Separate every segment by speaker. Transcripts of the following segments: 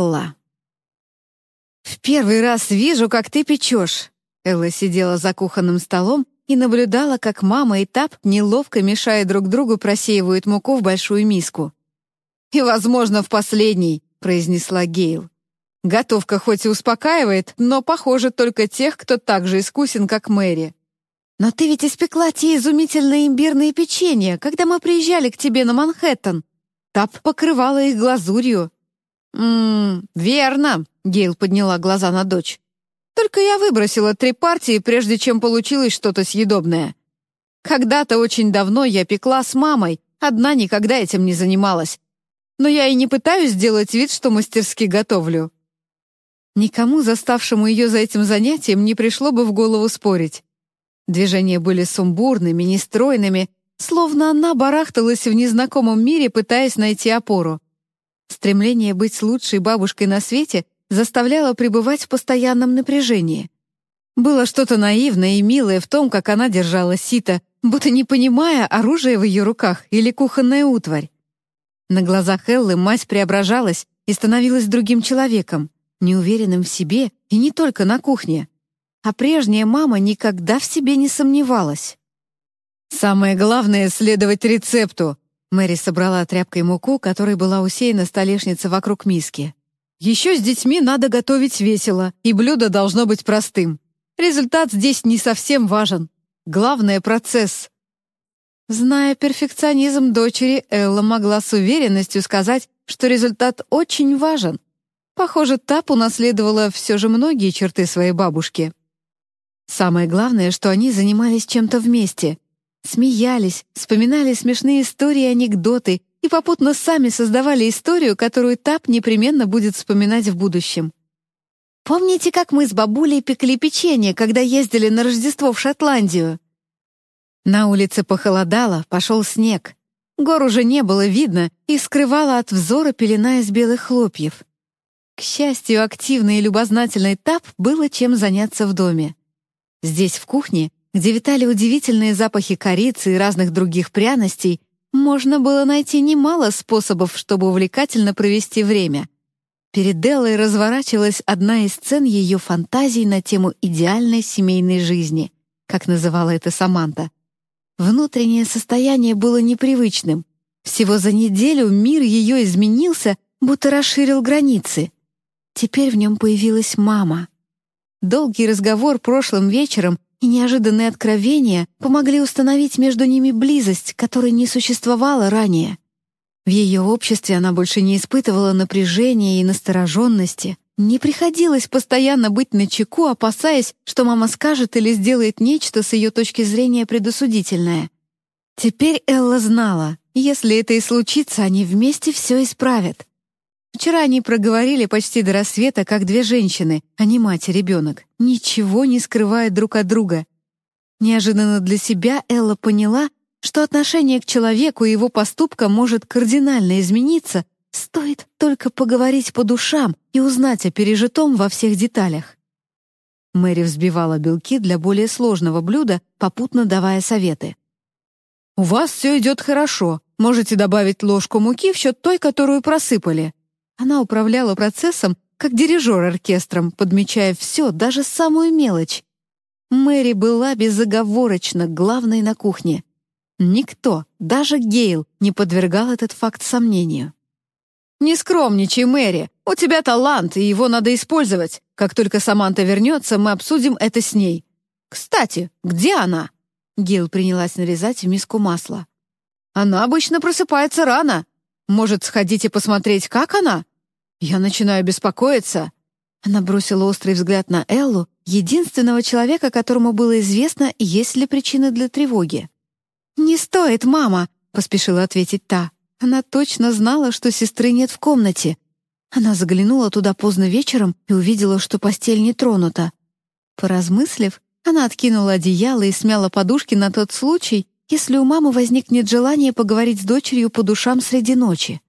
Speaker 1: Элла. «В первый раз вижу, как ты печешь». Элла сидела за кухонным столом и наблюдала, как мама и Тап, неловко мешая друг другу, просеивают муку в большую миску. «И, возможно, в последний», — произнесла Гейл. «Готовка хоть и успокаивает, но, похоже, только тех, кто так же искусен, как Мэри». «Но ты ведь испекла те изумительные имбирные печенья, когда мы приезжали к тебе на Манхэттен. Тап покрывала их глазурью». «Ммм, верно», — Гейл подняла глаза на дочь. «Только я выбросила три партии, прежде чем получилось что-то съедобное. Когда-то очень давно я пекла с мамой, одна никогда этим не занималась. Но я и не пытаюсь сделать вид, что мастерски готовлю». Никому, заставшему ее за этим занятием, не пришло бы в голову спорить. Движения были сумбурными, нестройными, словно она барахталась в незнакомом мире, пытаясь найти опору. Стремление быть лучшей бабушкой на свете заставляло пребывать в постоянном напряжении. Было что-то наивное и милое в том, как она держала сито, будто не понимая, оружие в ее руках или кухонная утварь. На глазах Эллы мать преображалась и становилась другим человеком, неуверенным в себе и не только на кухне а прежняя мама никогда в себе не сомневалась. «Самое главное — следовать рецепту», Мэри собрала тряпкой муку, которой была усеяна столешница вокруг миски. «Еще с детьми надо готовить весело, и блюдо должно быть простым. Результат здесь не совсем важен. Главное — процесс». Зная перфекционизм дочери, Элла могла с уверенностью сказать, что результат очень важен. Похоже, Тап унаследовала все же многие черты своей бабушки. Самое главное, что они занимались чем-то вместе. Смеялись, вспоминали смешные истории и анекдоты и попутно сами создавали историю, которую Тап непременно будет вспоминать в будущем. «Помните, как мы с бабулей пекли печенье, когда ездили на Рождество в Шотландию?» На улице похолодало, пошел снег. Гор уже не было видно и скрывала от взора пелена из белых хлопьев. К счастью, активный и любознательный Тап было чем заняться в доме. Здесь, в кухне, где витали удивительные запахи корицы и разных других пряностей, можно было найти немало способов, чтобы увлекательно провести время. Перед Деллой разворачивалась одна из сцен ее фантазий на тему идеальной семейной жизни, как называла это Саманта. Внутреннее состояние было непривычным. Всего за неделю мир ее изменился, будто расширил границы. Теперь в нем появилась мама — Долгий разговор прошлым вечером и неожиданные откровения помогли установить между ними близость, которой не существовало ранее. В ее обществе она больше не испытывала напряжения и настороженности, не приходилось постоянно быть начеку, опасаясь, что мама скажет или сделает нечто с ее точки зрения предосудительное. Теперь Элла знала, если это и случится, они вместе все исправят. Вчера они проговорили почти до рассвета, как две женщины, а не мать и ребенок, ничего не скрывая друг от друга. Неожиданно для себя Элла поняла, что отношение к человеку и его поступкам может кардинально измениться, стоит только поговорить по душам и узнать о пережитом во всех деталях. Мэри взбивала белки для более сложного блюда, попутно давая советы. «У вас все идет хорошо. Можете добавить ложку муки в счет той, которую просыпали. Она управляла процессом, как дирижер оркестром, подмечая все, даже самую мелочь. Мэри была безоговорочно главной на кухне. Никто, даже Гейл, не подвергал этот факт сомнению. «Не скромничай, Мэри. У тебя талант, и его надо использовать. Как только Саманта вернется, мы обсудим это с ней. Кстати, где она?» Гейл принялась нарезать в миску масла. «Она обычно просыпается рано. Может, сходите посмотреть, как она?» «Я начинаю беспокоиться». Она бросила острый взгляд на Эллу, единственного человека, которому было известно, есть ли причины для тревоги. «Не стоит, мама», — поспешила ответить та. Она точно знала, что сестры нет в комнате. Она заглянула туда поздно вечером и увидела, что постель не тронута. Поразмыслив, она откинула одеяло и смяла подушки на тот случай, если у мамы возникнет желание поговорить с дочерью по душам среди ночи.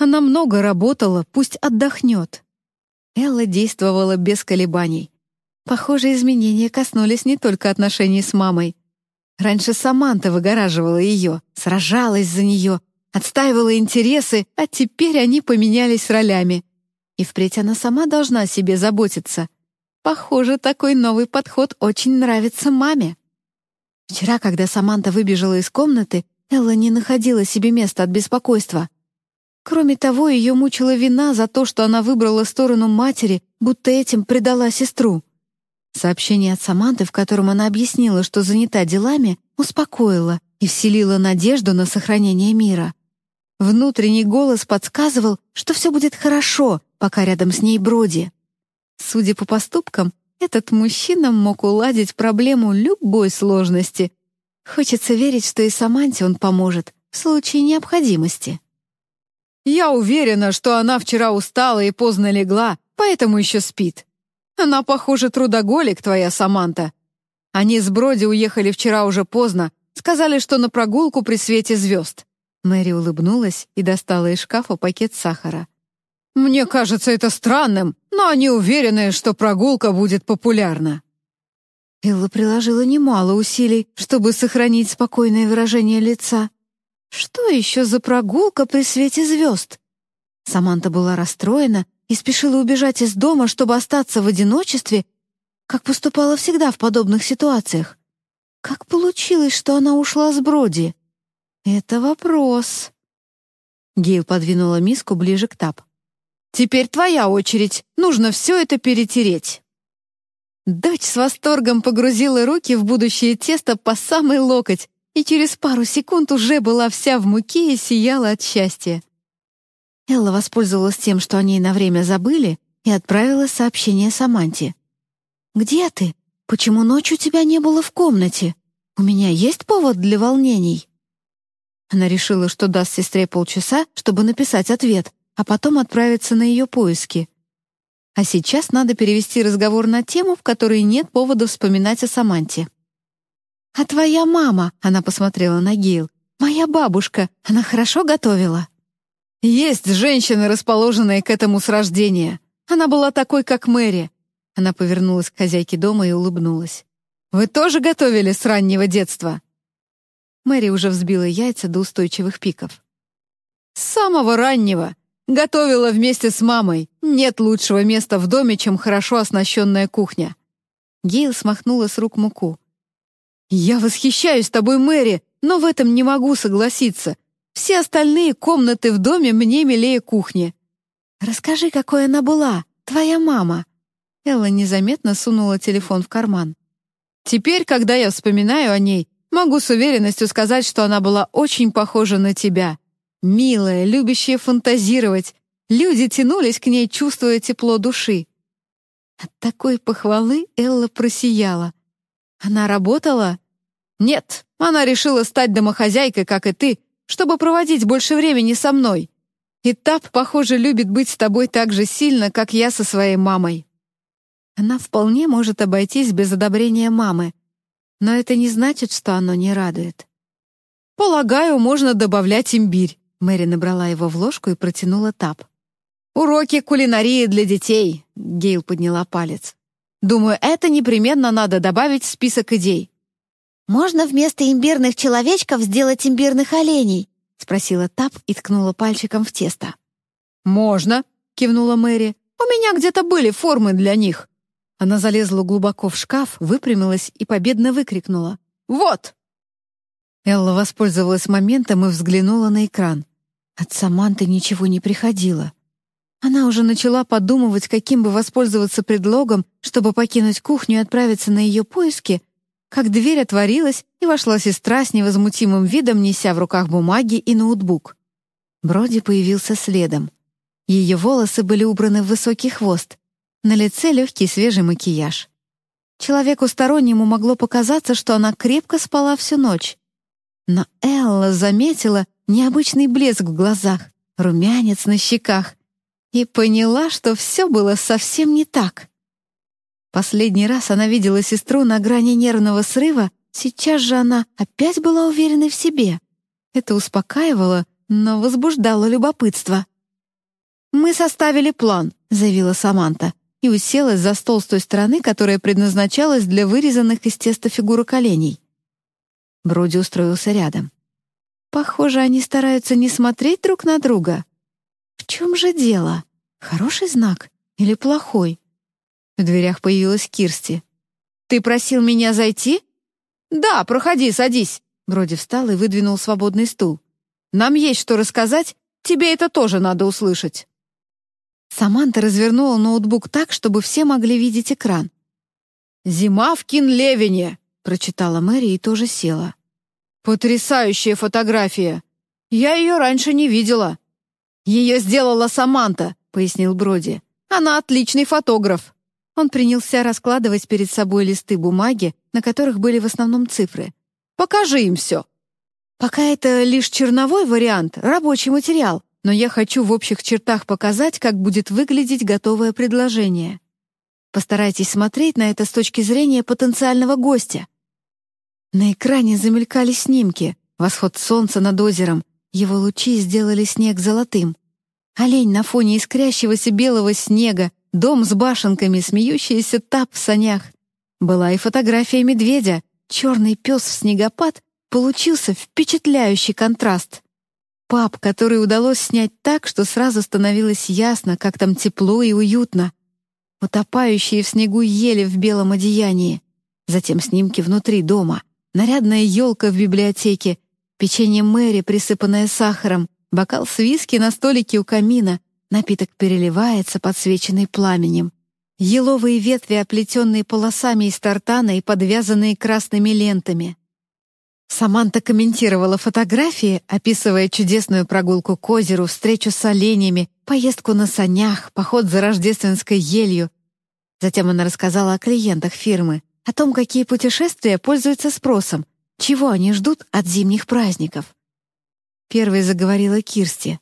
Speaker 1: Она много работала, пусть отдохнет. Элла действовала без колебаний. Похоже, изменения коснулись не только отношений с мамой. Раньше Саманта выгораживала ее, сражалась за нее, отстаивала интересы, а теперь они поменялись ролями. и впредь она сама должна о себе заботиться. Похоже, такой новый подход очень нравится маме. Вчера, когда Саманта выбежала из комнаты, Элла не находила себе места от беспокойства. Кроме того, ее мучила вина за то, что она выбрала сторону матери, будто этим предала сестру. Сообщение от Саманты, в котором она объяснила, что занята делами, успокоило и вселило надежду на сохранение мира. Внутренний голос подсказывал, что все будет хорошо, пока рядом с ней Броди. Судя по поступкам, этот мужчина мог уладить проблему любой сложности. Хочется верить, что и Саманте он поможет в случае необходимости.
Speaker 2: «Я уверена, что она вчера устала и поздно легла, поэтому еще спит. Она, похоже, трудоголик твоя, Саманта. Они с Броди уехали вчера уже поздно, сказали, что на прогулку при свете звезд.
Speaker 1: Мэри улыбнулась и достала из шкафа пакет сахара.
Speaker 2: «Мне кажется это странным, но они уверены, что прогулка будет популярна».
Speaker 1: Элла приложила немало усилий, чтобы сохранить спокойное выражение лица. Что еще за прогулка при свете звезд? Саманта была расстроена и спешила убежать из дома, чтобы остаться в одиночестве, как поступала всегда в подобных ситуациях. Как получилось, что она ушла с Броди? «Это вопрос». Гейл подвинула миску ближе к Тап.
Speaker 2: «Теперь твоя очередь. Нужно все это перетереть».
Speaker 1: Дочь с восторгом погрузила руки в будущее тесто по самый локоть и через пару секунд уже была вся в муке и сияла от счастья. Элла воспользовалась тем, что о ней на время забыли, и отправила сообщение Саманте. «Где ты? Почему ночью тебя не было в комнате? У меня есть повод для волнений?» Она решила, что даст сестре полчаса, чтобы написать ответ, а потом отправиться на ее поиски. А сейчас надо перевести разговор на тему, в которой нет повода вспоминать о Саманте. «А твоя мама?» — она посмотрела на Гейл. «Моя бабушка. Она хорошо готовила?»
Speaker 2: «Есть женщины, расположенные к этому с рождения. Она была такой, как Мэри». Она повернулась к хозяйке дома и улыбнулась. «Вы тоже готовили с раннего детства?»
Speaker 1: Мэри уже взбила яйца до устойчивых пиков.
Speaker 2: «С самого раннего. Готовила вместе с мамой. Нет лучшего места в доме, чем хорошо оснащенная кухня».
Speaker 1: Гейл смахнула с рук муку.
Speaker 2: «Я восхищаюсь тобой, Мэри, но в этом не могу согласиться. Все остальные комнаты в доме мне милее кухни».
Speaker 1: «Расскажи, какой она была, твоя мама». Элла незаметно сунула телефон в карман.
Speaker 2: «Теперь, когда я вспоминаю о ней, Могу с уверенностью сказать, что она была очень похожа на тебя. Милая, любящая фантазировать. Люди тянулись к ней, чувствуя тепло души.
Speaker 1: От такой похвалы Элла просияла. Она работала?
Speaker 2: Нет, она решила стать домохозяйкой, как и ты, чтобы проводить больше времени со мной. И Тап, похоже, любит быть с тобой так же сильно, как я со своей мамой.
Speaker 1: Она вполне может обойтись без одобрения мамы, но это не значит, что оно не радует.
Speaker 2: «Полагаю, можно добавлять имбирь», —
Speaker 1: Мэри набрала его в ложку и протянула тап.
Speaker 2: «Уроки кулинарии для детей», — Гейл подняла палец. «Думаю, это непременно надо добавить в список идей».
Speaker 3: «Можно вместо имбирных человечков сделать имбирных оленей?» — спросила Тап и ткнула пальчиком в тесто.
Speaker 2: «Можно», — кивнула Мэри. «У меня где-то были формы для них».
Speaker 1: Она залезла глубоко в шкаф, выпрямилась и победно выкрикнула.
Speaker 2: «Вот!»
Speaker 1: Элла воспользовалась моментом и взглянула на экран. От Саманты ничего не приходило. Она уже начала подумывать, каким бы воспользоваться предлогом, чтобы покинуть кухню и отправиться на ее поиски, как дверь отворилась, и вошла сестра с невозмутимым видом, неся в руках бумаги и ноутбук. Броди появился следом. Ее волосы были убраны в высокий хвост. На лице легкий свежий макияж. Человеку стороннему могло показаться, что она крепко спала всю ночь. Но Элла заметила необычный блеск в глазах, румянец на щеках и поняла, что все было совсем не так. Последний раз она видела сестру на грани нервного срыва, сейчас же она опять была уверена в себе. Это успокаивало, но возбуждало любопытство. «Мы составили план», — заявила Саманта и уселась за стол с той стороны, которая предназначалась для вырезанных из теста фигурок оленей. Броди устроился рядом. Похоже, они стараются не смотреть друг на друга. В чем же дело? Хороший знак или плохой? В дверях появилась Кирсти. «Ты просил меня зайти?» «Да, проходи, садись». Броди встал и выдвинул свободный стул. «Нам есть что рассказать, тебе это тоже надо услышать». Саманта развернула ноутбук так, чтобы все могли видеть экран. «Зима в Кинлевине», — прочитала Мэри и тоже села. «Потрясающая фотография! Я ее раньше не видела». «Ее сделала Саманта», — пояснил Броди. «Она отличный фотограф». Он принялся раскладывать перед собой листы бумаги, на которых были в основном цифры. «Покажи им все». «Пока это лишь черновой вариант, рабочий материал, но я хочу в общих чертах показать, как будет выглядеть готовое предложение. Постарайтесь смотреть на это с точки зрения потенциального гостя. На экране замелькали снимки. Восход солнца над озером. Его лучи сделали снег золотым. Олень на фоне искрящегося белого снега, дом с башенками, смеющийся тап в санях. Была и фотография медведя. Черный пес в снегопад получился впечатляющий контраст. Пап, который удалось снять так, что сразу становилось ясно, как там тепло и уютно. Утопающие в снегу ели в белом одеянии. Затем снимки внутри дома. Нарядная елка в библиотеке, печенье Мэри, присыпанное сахаром, бокал с виски на столике у камина, напиток переливается, подсвеченный пламенем. Еловые ветви, оплетенные полосами из тартана и подвязанные красными лентами. Саманта комментировала фотографии, описывая чудесную прогулку к озеру, встречу с оленями, поездку на санях, поход за рождественской елью. Затем она рассказала о клиентах фирмы, о том, какие путешествия пользуются спросом, чего они ждут от зимних праздников. Первой заговорила Кирсти.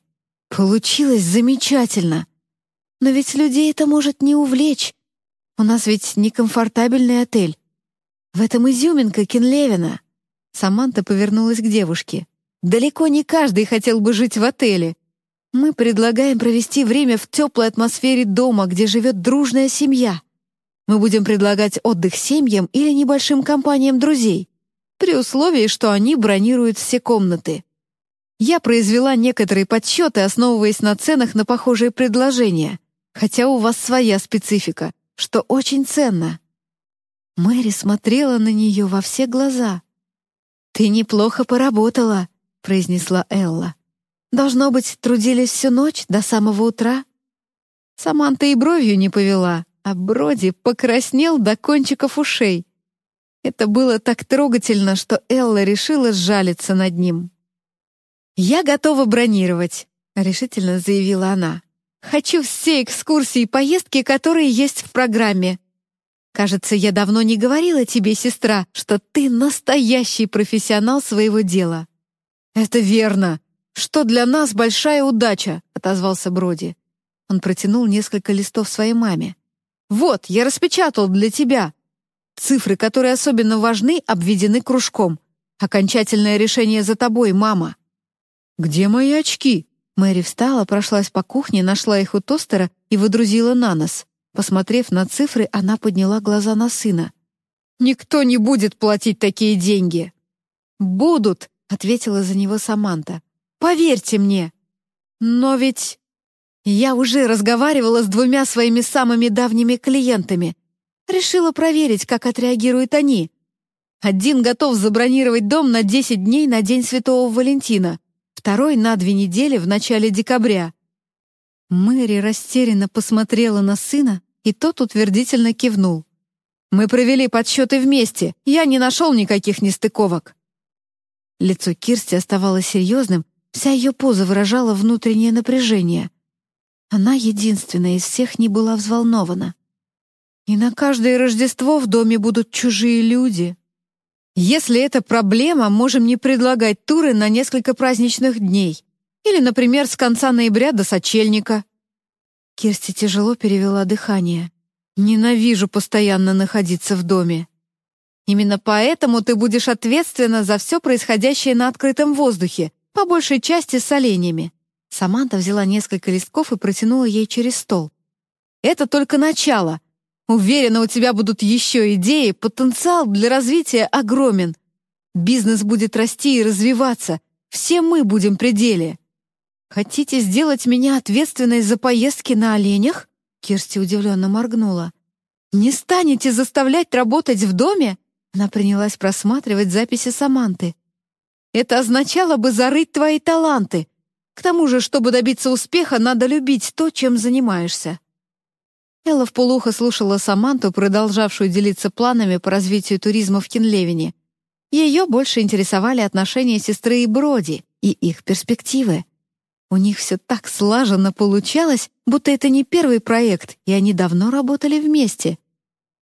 Speaker 1: «Получилось замечательно! Но ведь людей это может не увлечь. У нас ведь некомфортабельный отель. В этом изюминка Кенлевина». Саманта повернулась к девушке. «Далеко не каждый хотел бы жить в отеле. Мы предлагаем провести время в теплой атмосфере дома, где живет дружная семья. Мы будем предлагать отдых семьям или небольшим компаниям друзей, при условии, что они бронируют все комнаты. Я произвела некоторые подсчеты, основываясь на ценах на похожие предложения, хотя у вас своя специфика, что очень ценно». Мэри смотрела на нее во все глаза. «Ты неплохо поработала», — произнесла Элла. «Должно быть, трудились всю ночь до самого утра?» Саманта и бровью не повела, а Броди покраснел до кончиков ушей. Это было так трогательно, что Элла решила сжалиться над ним. «Я готова бронировать», — решительно заявила она. «Хочу все экскурсии и поездки, которые есть в программе. Кажется, я давно не говорила тебе, сестра, что ты настоящий профессионал своего дела». «Это верно. Что для нас большая удача», — отозвался Броди. Он протянул несколько листов своей маме. «Вот, я распечатал для тебя. Цифры, которые особенно важны, обведены кружком. Окончательное решение за тобой, мама». «Где мои очки?» Мэри встала, прошлась по кухне, нашла их у тостера и выдрузила на нос. Посмотрев на цифры, она подняла глаза на сына. «Никто не будет платить такие деньги!» «Будут!» — ответила за него Саманта. «Поверьте мне!» «Но ведь...» «Я уже разговаривала с двумя своими самыми давними клиентами. Решила проверить, как отреагируют они. Один готов забронировать дом на 10 дней на День Святого Валентина, второй — на две недели в начале декабря. Мэри растерянно посмотрела на сына, и тот утвердительно кивнул. «Мы провели подсчеты вместе, я не нашел никаких нестыковок». Лицо Кирсти оставалось серьезным, вся ее поза выражала внутреннее напряжение. Она единственная из всех не была взволнована. И на каждое Рождество в доме будут чужие люди. Если это проблема, можем не предлагать туры на несколько праздничных дней. Или, например, с конца ноября до сочельника». Кирсти тяжело перевела дыхание. «Ненавижу постоянно находиться в доме. Именно поэтому ты будешь ответственна за все происходящее на открытом воздухе, по большей части с оленями». Саманта взяла несколько листков и протянула ей через стол. «Это только начало. Уверена, у тебя будут еще идеи, потенциал для развития огромен. Бизнес будет расти и развиваться. Все мы будем при деле. Хотите сделать меня ответственной за поездки на оленях? Кирсти удивленно моргнула. Не станете заставлять работать в доме? Она принялась просматривать записи Саманты. Это означало бы зарыть твои таланты. К тому же, чтобы добиться успеха, надо любить то, чем занимаешься. Элла вполуха слушала Саманту, продолжавшую делиться планами по развитию туризма в Кинлевине. Ее больше интересовали отношения сестры и Броди и их перспективы. У них все так слаженно получалось, будто это не первый проект, и они давно работали вместе.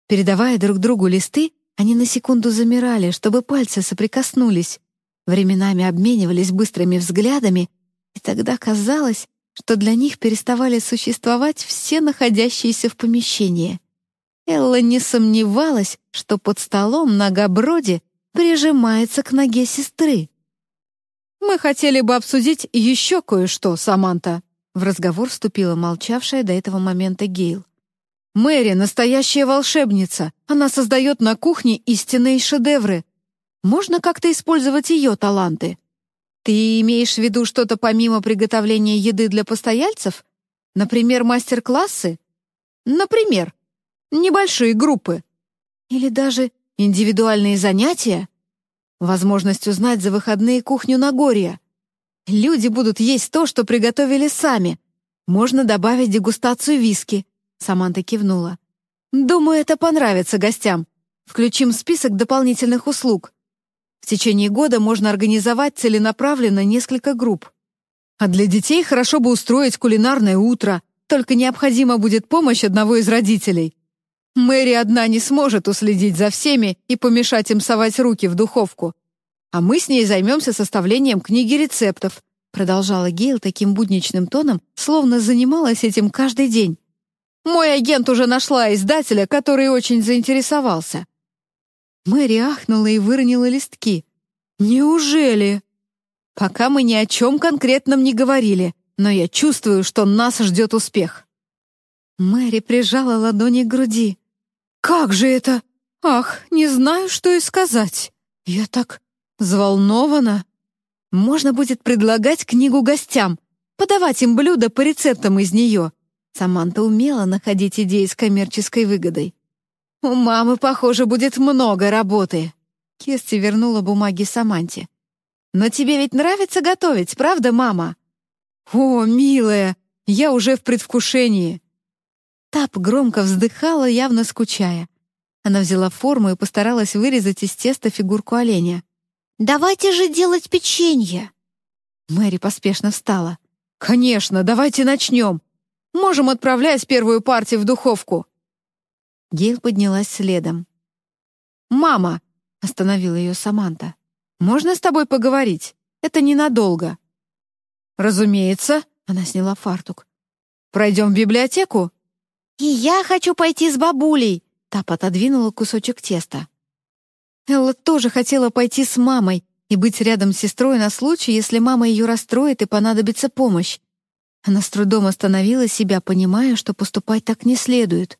Speaker 1: Передавая друг другу листы, они на секунду замирали, чтобы пальцы соприкоснулись. Временами обменивались быстрыми взглядами, и тогда казалось, что для них переставали существовать все находящиеся в помещении. Элла не сомневалась, что под столом нога Броди прижимается к ноге сестры. «Мы хотели бы обсудить еще кое-что, Саманта», в разговор вступила молчавшая до этого момента Гейл. «Мэри — настоящая волшебница. Она создает на кухне истинные шедевры. Можно как-то использовать ее таланты?» Ты имеешь в виду что-то помимо приготовления еды для постояльцев? Например, мастер-классы? Например, небольшие группы. Или даже индивидуальные занятия? Возможность узнать за выходные кухню Нагорья. Люди будут есть то, что приготовили сами. Можно добавить дегустацию виски. Саманта кивнула. Думаю, это понравится гостям. Включим список дополнительных услуг. В течение года можно организовать целенаправленно несколько групп. А для детей хорошо бы устроить кулинарное утро, только необходима будет помощь одного из родителей. Мэри одна не сможет уследить за всеми и помешать им совать руки в духовку. А мы с ней займемся составлением книги рецептов, продолжала Гейл таким будничным тоном, словно занималась этим каждый день. Мой агент уже нашла издателя, который очень заинтересовался. Мэри ахнула и выронила листки. «Неужели?» «Пока мы ни о чем конкретном не говорили, но я чувствую, что нас ждет успех». Мэри прижала ладони к груди. «Как же это? Ах, не знаю, что и сказать. Я так взволнована. Можно будет предлагать книгу гостям, подавать им блюда по рецептам из нее». Саманта умела находить идеи с коммерческой выгодой. «У мамы, похоже, будет много работы». Кирсти вернула бумаги Саманте. «Но тебе ведь нравится готовить, правда, мама?» «О, милая, я уже в предвкушении». Тап громко вздыхала, явно скучая. Она взяла форму и постаралась вырезать из теста фигурку оленя.
Speaker 3: «Давайте же делать печенье!»
Speaker 1: Мэри поспешно встала. «Конечно, давайте начнем. Можем отправлять первую партию в духовку». Гейл поднялась следом. «Мама!» — остановила ее Саманта. «Можно с тобой поговорить? Это ненадолго». «Разумеется», — она сняла фартук. «Пройдем в библиотеку?»
Speaker 3: «И я хочу пойти с бабулей», — Тап отодвинула кусочек теста.
Speaker 1: Элла тоже хотела пойти с мамой и быть рядом с сестрой на случай, если мама ее расстроит и понадобится помощь. Она с трудом остановила себя, понимая, что поступать так не следует.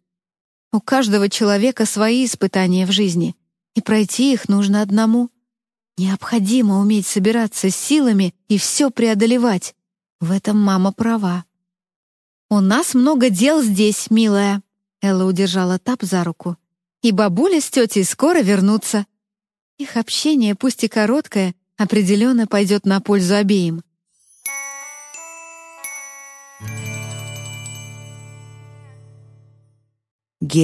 Speaker 1: У каждого человека свои испытания в жизни, и пройти их нужно одному. Необходимо уметь собираться с силами и все преодолевать. В этом мама права. «У нас много дел здесь, милая», — Элла удержала Тап за руку. «И бабуля с тетей скоро вернутся». Их общение, пусть и короткое, определенно пойдет на пользу обеим.
Speaker 4: Гей.